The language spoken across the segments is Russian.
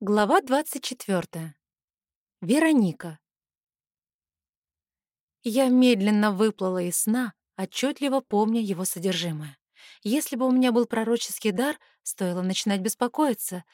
Глава 24. Вероника. Я медленно выплыла из сна, отчетливо помня его содержимое. Если бы у меня был пророческий дар, стоило начинать беспокоиться.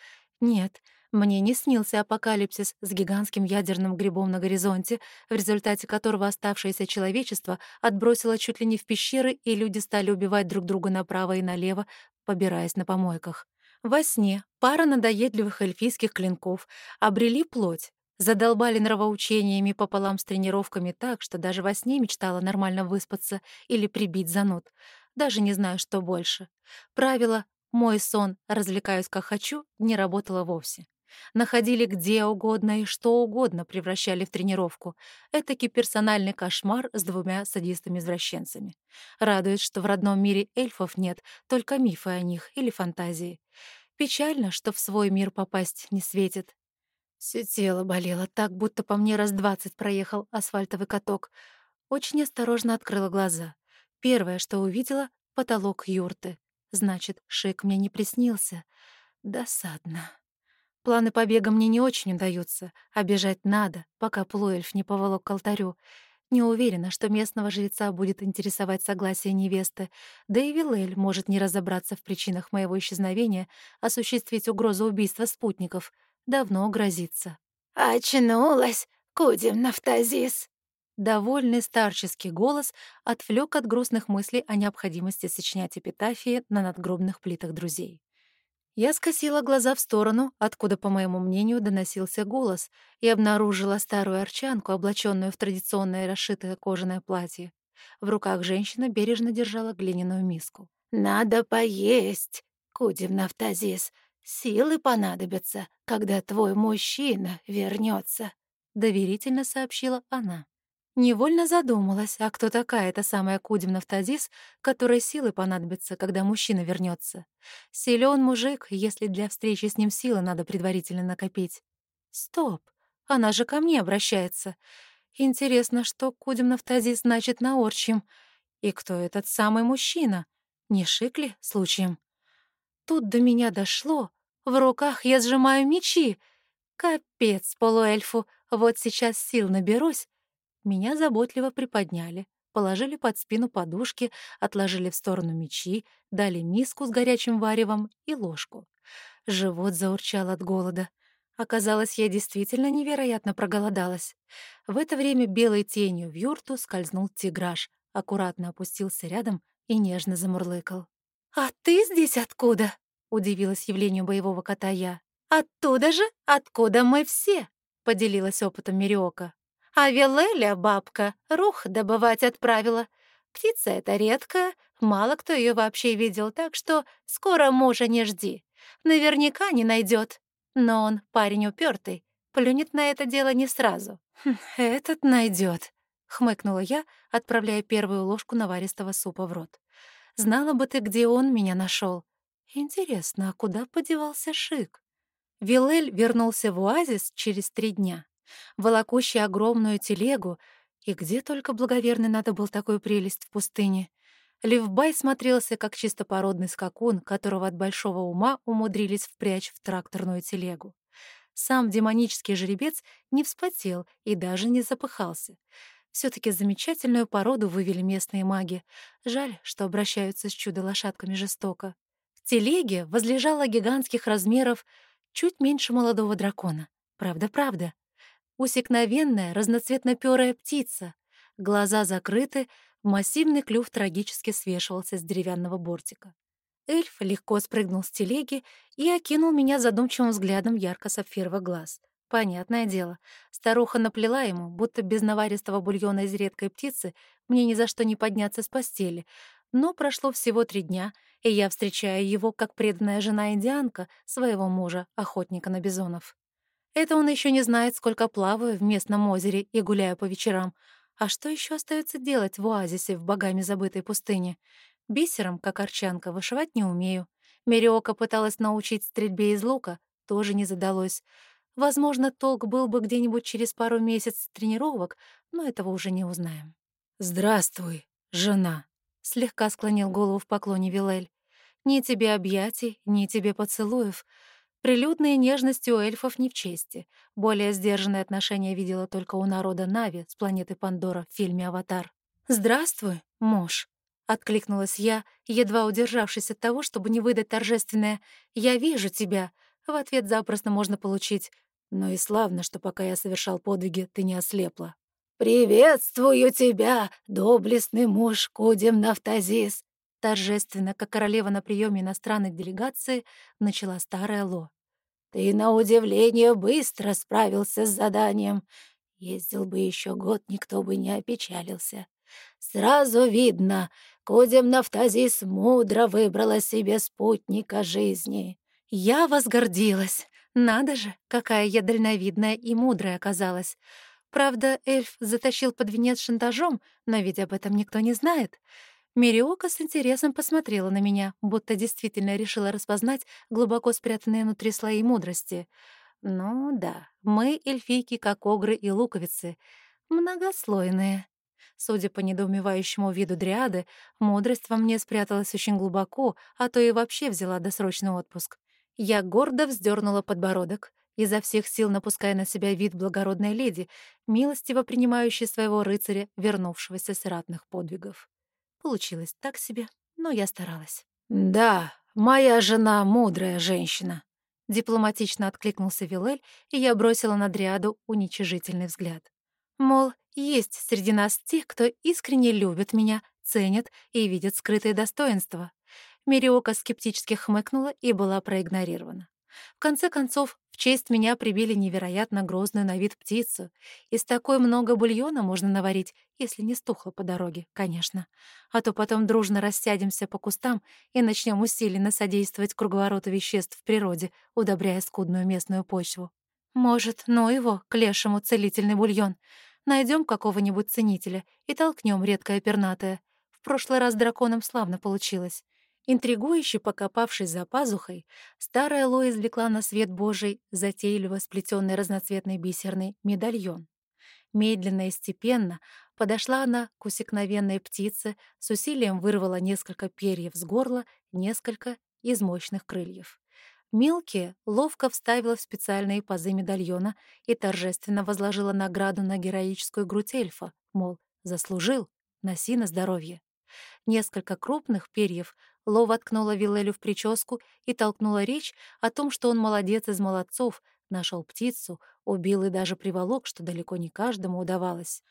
Нет, мне не снился апокалипсис с гигантским ядерным грибом на горизонте, в результате которого оставшееся человечество отбросило чуть ли не в пещеры, и люди стали убивать друг друга направо и налево, побираясь на помойках. Во сне пара надоедливых эльфийских клинков обрели плоть, задолбали нравоучениями пополам с тренировками так, что даже во сне мечтала нормально выспаться или прибить зануд. Даже не знаю, что больше. Правило «мой сон, развлекаюсь как хочу» не работало вовсе. Находили где угодно и что угодно превращали в тренировку. Этакий персональный кошмар с двумя садистами-извращенцами. Радует, что в родном мире эльфов нет, только мифы о них или фантазии. Печально, что в свой мир попасть не светит. Все тело болело так, будто по мне раз двадцать проехал асфальтовый каток. Очень осторожно открыла глаза. Первое, что увидела — потолок юрты. Значит, шик мне не приснился. Досадно. Планы побега мне не очень удаются, а бежать надо, пока Плуэльф не поволок к алтарю. Не уверена, что местного жреца будет интересовать согласие невесты, да и Вилель может не разобраться в причинах моего исчезновения, осуществить угрозу убийства спутников. Давно грозится. «Очнулась, Кудим Нафтазис!» Довольный старческий голос отвлек от грустных мыслей о необходимости сочинять эпитафии на надгробных плитах друзей. Я скосила глаза в сторону, откуда, по моему мнению, доносился голос, и обнаружила старую арчанку, облаченную в традиционное расшитое кожаное платье. В руках женщина бережно держала глиняную миску. «Надо поесть, Кудим Нафтазис. Силы понадобятся, когда твой мужчина вернется, доверительно сообщила она. Невольно задумалась, а кто такая эта самая Кудимна Тавтазис, которой силы понадобятся, когда мужчина вернется. Силен мужик, если для встречи с ним силы надо предварительно накопить. Стоп, она же ко мне обращается. Интересно, что Кудимна Тавтазис значит на орчьем. И кто этот самый мужчина? Не Шикли случаем? Тут до меня дошло. В руках я сжимаю мечи. Капец полуэльфу, вот сейчас сил наберусь, меня заботливо приподняли, положили под спину подушки, отложили в сторону мечи, дали миску с горячим варевом и ложку. Живот заурчал от голода. Оказалось, я действительно невероятно проголодалась. В это время белой тенью в юрту скользнул тиграж, аккуратно опустился рядом и нежно замурлыкал. «А ты здесь откуда?» — удивилась явлению боевого кота я. «Оттуда же, откуда мы все!» — поделилась опытом Мириока. А Вилеля бабка рух добывать отправила. Птица эта редкая, мало кто ее вообще видел, так что скоро мужа не жди. Наверняка не найдет. Но он парень упертый, плюнет на это дело не сразу. «Хм, «Этот найдет, хмыкнула я, отправляя первую ложку наваристого супа в рот. «Знала бы ты, где он меня нашел. Интересно, а куда подевался Шик?» Вилель вернулся в оазис через три дня волокущий огромную телегу, и где только благоверный надо был такую прелесть в пустыне. Левбай смотрелся как чистопородный скакун, которого от большого ума умудрились впрячь в тракторную телегу. Сам демонический жеребец не вспотел и даже не запыхался. все таки замечательную породу вывели местные маги. Жаль, что обращаются с чудо-лошадками жестоко. В телеге возлежала гигантских размеров чуть меньше молодого дракона. Правда-правда. Усекновенная, разноцветно-пёрая птица. Глаза закрыты, массивный клюв трагически свешивался с деревянного бортика. Эльф легко спрыгнул с телеги и окинул меня задумчивым взглядом ярко-сапфировых глаз. Понятное дело, старуха наплела ему, будто без наваристого бульона из редкой птицы мне ни за что не подняться с постели. Но прошло всего три дня, и я встречаю его как преданная жена-индианка своего мужа, охотника на бизонов. Это он еще не знает, сколько плаваю в местном озере и гуляю по вечерам. А что еще остается делать в оазисе в богами забытой пустыне? Бисером, как арчанка, вышивать не умею. Мериока пыталась научить стрельбе из лука, тоже не задалось. Возможно, толк был бы где-нибудь через пару месяцев тренировок, но этого уже не узнаем. «Здравствуй, жена», — слегка склонил голову в поклоне Вилель. «Ни тебе объятий, ни тебе поцелуев. Прилюдные нежности у эльфов не в чести. Более сдержанные отношения видела только у народа Нави с планеты Пандора в фильме «Аватар». «Здравствуй, муж», — откликнулась я, едва удержавшись от того, чтобы не выдать торжественное «Я вижу тебя». В ответ запросто можно получить «Ну и славно, что пока я совершал подвиги, ты не ослепла». «Приветствую тебя, доблестный муж Кудем Нафтазис!» Торжественно, как королева на приеме иностранной делегации, начала старая Ло. «Ты, на удивление, быстро справился с заданием. Ездил бы еще год, никто бы не опечалился. Сразу видно, Кудем Нафтазис мудро выбрала себе спутника жизни». «Я возгордилась. Надо же, какая я дальновидная и мудрая оказалась. Правда, эльф затащил под венец шантажом, но ведь об этом никто не знает. Мириока с интересом посмотрела на меня, будто действительно решила распознать глубоко спрятанные внутри слои мудрости. Ну да, мы эльфийки, как огры и луковицы, многослойные. Судя по недоумевающему виду дриады, мудрость во мне спряталась очень глубоко, а то и вообще взяла досрочный отпуск. Я гордо вздернула подбородок изо всех сил напуская на себя вид благородной леди, милостиво принимающей своего рыцаря, вернувшегося с ратных подвигов. Получилось так себе, но я старалась. «Да, моя жена — мудрая женщина», — дипломатично откликнулся Вилель, и я бросила на Дриаду уничижительный взгляд. Мол, есть среди нас те, кто искренне любит меня, ценит и видит скрытые достоинства. Мириока скептически хмыкнула и была проигнорирована. В конце концов, в честь меня прибили невероятно грозную на вид птицу. Из такой много бульона можно наварить, если не стухло по дороге, конечно. А то потом дружно рассядемся по кустам и начнем усиленно содействовать круговороту веществ в природе, удобряя скудную местную почву. Может, ну его, к лешему целительный бульон. Найдем какого-нибудь ценителя и толкнем редкое пернатое. В прошлый раз драконом славно получилось. Интригующе покопавшись за пазухой, старая Ло извлекла на свет Божий затейливо сплетенный разноцветный бисерный медальон. Медленно и степенно подошла она к усекновенной птице, с усилием вырвала несколько перьев с горла, несколько из мощных крыльев. Мелкие ловко вставила в специальные пазы медальона и торжественно возложила награду на героическую грудь эльфа, мол, заслужил, носи на здоровье. Несколько крупных перьев Ло воткнула Вилелю в прическу и толкнула речь о том, что он молодец из молодцов, нашел птицу, убил и даже приволок, что далеко не каждому удавалось.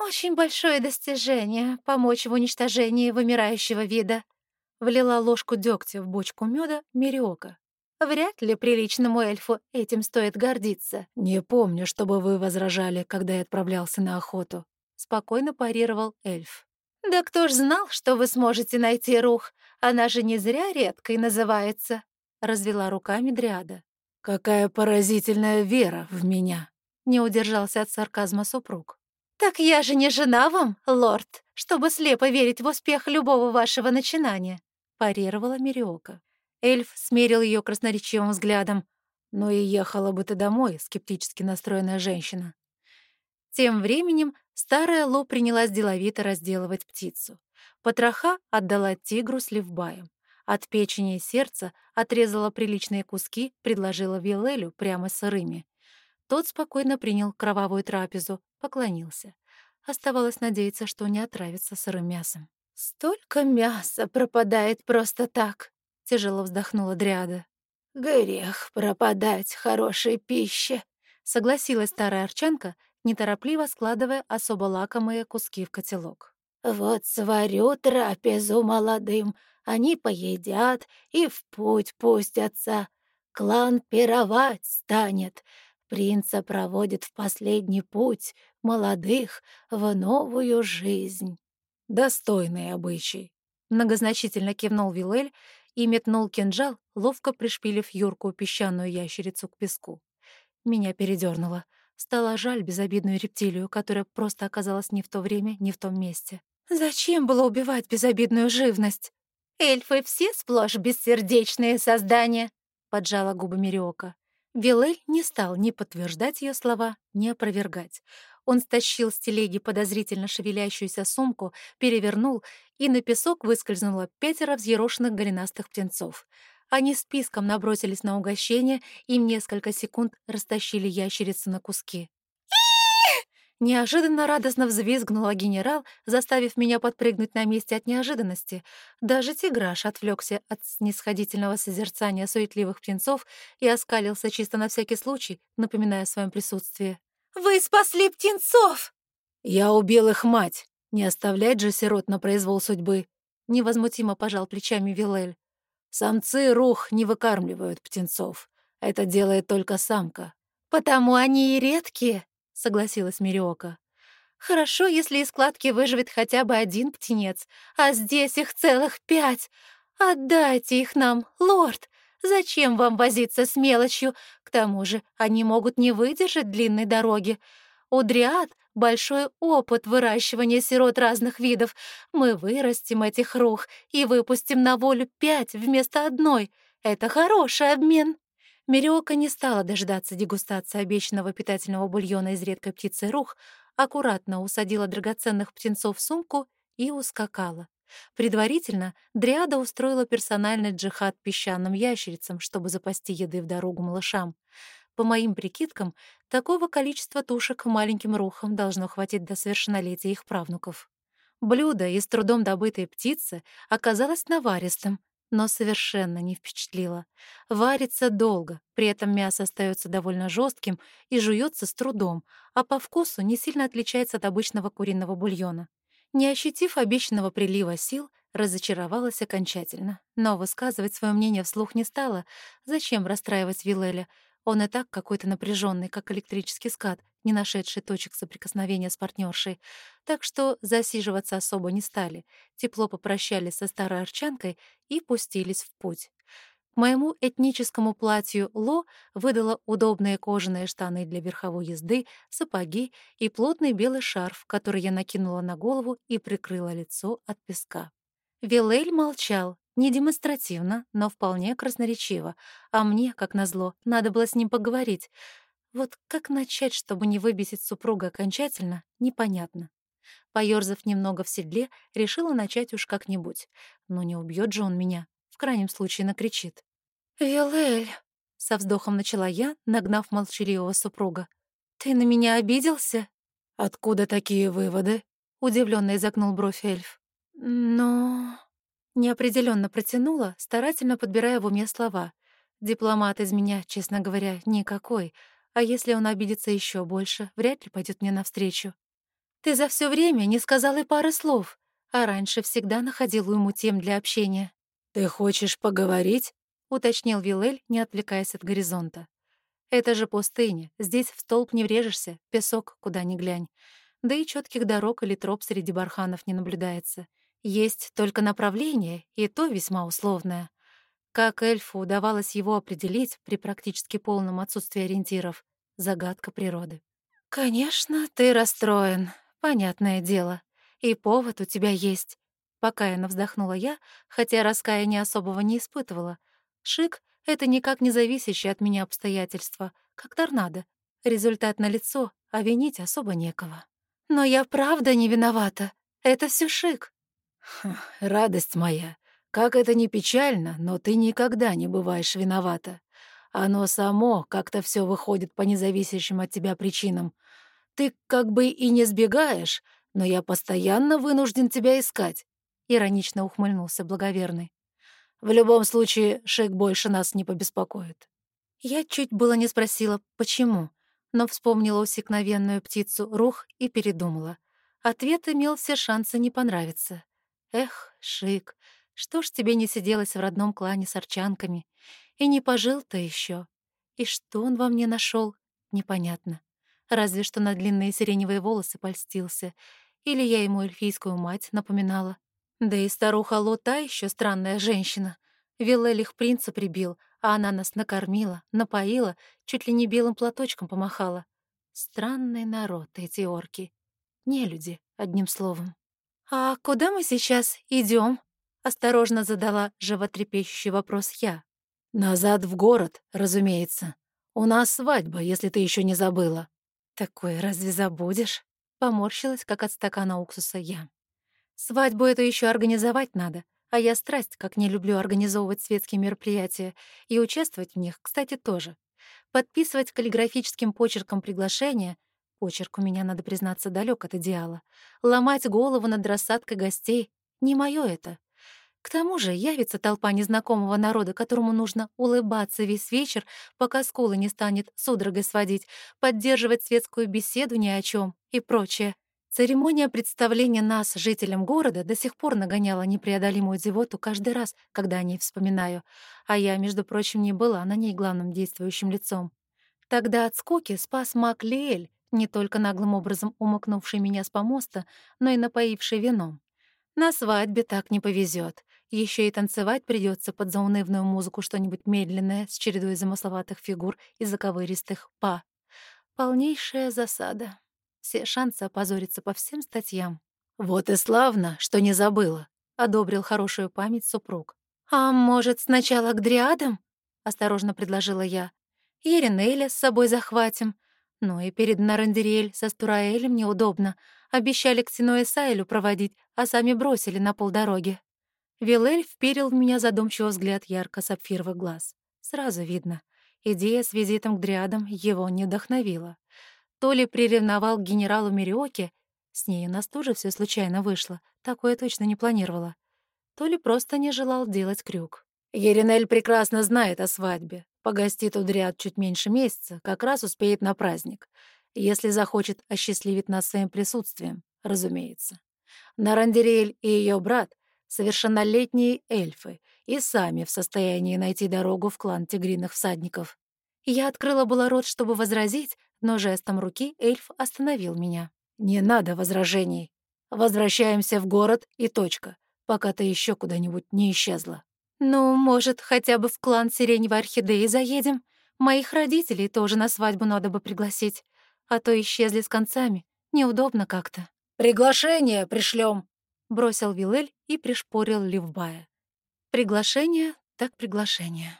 «Очень большое достижение — помочь в уничтожении вымирающего вида», — влила ложку дегтя в бочку меда Мериока. «Вряд ли приличному эльфу этим стоит гордиться». «Не помню, чтобы вы возражали, когда я отправлялся на охоту», — спокойно парировал эльф. «Да кто ж знал, что вы сможете найти рух? Она же не зря редкой называется», — развела руками Дриада. «Какая поразительная вера в меня!» — не удержался от сарказма супруг. «Так я же не жена вам, лорд, чтобы слепо верить в успех любого вашего начинания», — парировала Мириока. Эльф смерил ее красноречивым взглядом. «Ну и ехала бы ты домой, скептически настроенная женщина». Тем временем старая Ло принялась деловито разделывать птицу. Потроха отдала тигру с левбаем. От печени и сердца отрезала приличные куски, предложила Вилелю прямо сырыми. Тот спокойно принял кровавую трапезу, поклонился. Оставалось надеяться, что не отравится сырым мясом. «Столько мяса пропадает просто так!» — тяжело вздохнула Дриада. «Грех пропадать хорошей пище!» — согласилась старая арчанка неторопливо складывая особо лакомые куски в котелок. «Вот сварю трапезу молодым, они поедят и в путь пустятся. Клан пировать станет, принца проводит в последний путь молодых в новую жизнь». «Достойный обычай», — многозначительно кивнул Вилель и метнул кинжал, ловко пришпилив юркую песчаную ящерицу к песку. Меня передернуло. Стало жаль безобидную рептилию, которая просто оказалась не в то время, не в том месте. Зачем было убивать безобидную живность? Эльфы все сплошь бессердечные создания, поджала губы Мириока. Вилель не стал ни подтверждать ее слова, ни опровергать. Он стащил с телеги подозрительно шевелящуюся сумку, перевернул, и на песок выскользнуло пятеро взъерошенных голенастых птенцов. Они списком набросились на угощение и в несколько секунд растащили ящерицу на куски. Неожиданно радостно взвизгнула генерал, заставив меня подпрыгнуть на месте от неожиданности. Даже тиграш отвлекся от снисходительного созерцания суетливых птенцов и оскалился чисто на всякий случай, напоминая о своем присутствии. «Вы спасли птенцов!» «Я убил их мать! Не оставлять же сирот на произвол судьбы!» Невозмутимо пожал плечами Вилель. «Самцы рух не выкармливают птенцов. Это делает только самка». «Потому они и редкие», — согласилась Мириока. «Хорошо, если из складки выживет хотя бы один птенец, а здесь их целых пять. Отдайте их нам, лорд. Зачем вам возиться с мелочью? К тому же они могут не выдержать длинной дороги. У дриад большой опыт выращивания сирот разных видов. Мы вырастим этих рух и выпустим на волю пять вместо одной. Это хороший обмен». Мириока не стала дождаться дегустации обещанного питательного бульона из редкой птицы рух, аккуратно усадила драгоценных птенцов в сумку и ускакала. Предварительно Дриада устроила персональный джихад песчаным ящерицам, чтобы запасти еды в дорогу малышам. По моим прикидкам, такого количества тушек маленьким рухам должно хватить до совершеннолетия их правнуков. Блюдо из трудом добытой птицы оказалось наваристым, но совершенно не впечатлило. Варится долго, при этом мясо остается довольно жестким и жуется с трудом, а по вкусу не сильно отличается от обычного куриного бульона. Не ощутив обещанного прилива сил, разочаровалась окончательно. Но высказывать свое мнение вслух не стала. Зачем расстраивать Вилеля? Он и так какой-то напряженный, как электрический скат, не нашедший точек соприкосновения с партнершей. Так что засиживаться особо не стали. Тепло попрощались со старой арчанкой и пустились в путь. Моему этническому платью Ло выдала удобные кожаные штаны для верховой езды, сапоги и плотный белый шарф, который я накинула на голову и прикрыла лицо от песка. Вилель молчал, не демонстративно, но вполне красноречиво, а мне, как назло, надо было с ним поговорить. Вот как начать, чтобы не выбесить супруга окончательно, непонятно. Поёрзав немного в седле, решила начать уж как-нибудь. Но не убьет же он меня, в крайнем случае накричит. «Вилель», — со вздохом начала я, нагнав молчаливого супруга, — «ты на меня обиделся?» «Откуда такие выводы?» — удивленно изогнул бровь эльф. «Но...» Неопределенно протянула, старательно подбирая в уме слова. Дипломат из меня, честно говоря, никакой. А если он обидится еще больше, вряд ли пойдет мне навстречу. Ты за все время не сказал и пары слов, а раньше всегда находил ему тем для общения. «Ты хочешь поговорить?» — уточнил Вилель, не отвлекаясь от горизонта. «Это же пустыня, здесь в столб не врежешься, песок куда ни глянь. Да и четких дорог или троп среди барханов не наблюдается. Есть только направление, и то весьма условное. Как эльфу удавалось его определить при практически полном отсутствии ориентиров — загадка природы. «Конечно, ты расстроен, понятное дело. И повод у тебя есть». Покаянно вздохнула я, хотя раскаяния особого не испытывала. Шик — это никак не зависящее от меня обстоятельства, как торнадо. Результат налицо, а винить особо некого. Но я правда не виновата. Это все Шик. «Радость моя, как это ни печально, но ты никогда не бываешь виновата. Оно само как-то все выходит по независящим от тебя причинам. Ты как бы и не сбегаешь, но я постоянно вынужден тебя искать», — иронично ухмыльнулся благоверный. «В любом случае, Шейк больше нас не побеспокоит». Я чуть было не спросила, почему, но вспомнила усекновенную птицу Рух и передумала. Ответ имел все шансы не понравиться. Эх, Шик, что ж тебе не сиделось в родном клане с арчанками? И не пожил ты еще. И что он во мне нашел? Непонятно. Разве что на длинные сиреневые волосы польстился. Или я ему эльфийскую мать напоминала. Да и старуха Лота еще странная женщина. Виллель их принца прибил, а она нас накормила, напоила, чуть ли не белым платочком помахала. Странный народ эти орки. Не люди, одним словом. «А куда мы сейчас идем? осторожно задала животрепещущий вопрос я. «Назад в город, разумеется. У нас свадьба, если ты еще не забыла». «Такое разве забудешь?» — поморщилась, как от стакана уксуса я. «Свадьбу эту еще организовать надо, А я страсть, как не люблю организовывать светские мероприятия, и участвовать в них, кстати, тоже. Подписывать каллиграфическим почерком приглашения — почерк у меня, надо признаться, далек от идеала. Ломать голову над рассадкой гостей — не моё это. К тому же явится толпа незнакомого народа, которому нужно улыбаться весь вечер, пока скулы не станет судорогой сводить, поддерживать светскую беседу ни о чем и прочее. Церемония представления нас, жителям города, до сих пор нагоняла непреодолимую зевоту каждый раз, когда о ней вспоминаю, а я, между прочим, не была на ней главным действующим лицом. Тогда от скуки спас маг Лиэль, не только наглым образом умыкнувший меня с помоста, но и напоивший вином. На свадьбе так не повезет. Еще и танцевать придется под заунывную музыку что-нибудь медленное с чередой замысловатых фигур и заковыристых па. Полнейшая засада. Все шансы опозориться по всем статьям. «Вот и славно, что не забыла», — одобрил хорошую память супруг. «А может, сначала к дриадам?» — осторожно предложила я. «Еринеля с собой захватим. Ну и перед Нарандериэль со Стураэлем неудобно. Обещали к Сино Сайлю проводить, а сами бросили на полдороги». Вилель вперил в меня задумчивый взгляд ярко-сапфировых глаз. Сразу видно, идея с визитом к дриадам его не вдохновила. То ли приревновал к генералу Мериоке, с ней у нас тоже все случайно вышло, такое точно не планировала, то ли просто не желал делать крюк. Еринель прекрасно знает о свадьбе. Погостит у дриад чуть меньше месяца, как раз успеет на праздник. Если захочет осчастливить нас своим присутствием, разумеется. Нарандериэль и ее брат совершеннолетние эльфы и сами в состоянии найти дорогу в клан тигриных всадников. Я открыла было рот, чтобы возразить, но жестом руки эльф остановил меня. «Не надо возражений. Возвращаемся в город и точка, пока ты еще куда-нибудь не исчезла». «Ну, может, хотя бы в клан Сиреневой Орхидеи заедем? Моих родителей тоже на свадьбу надо бы пригласить, а то исчезли с концами. Неудобно как-то». «Приглашение пришлем, бросил Вилель и пришпорил Ливбая. Приглашение так приглашение.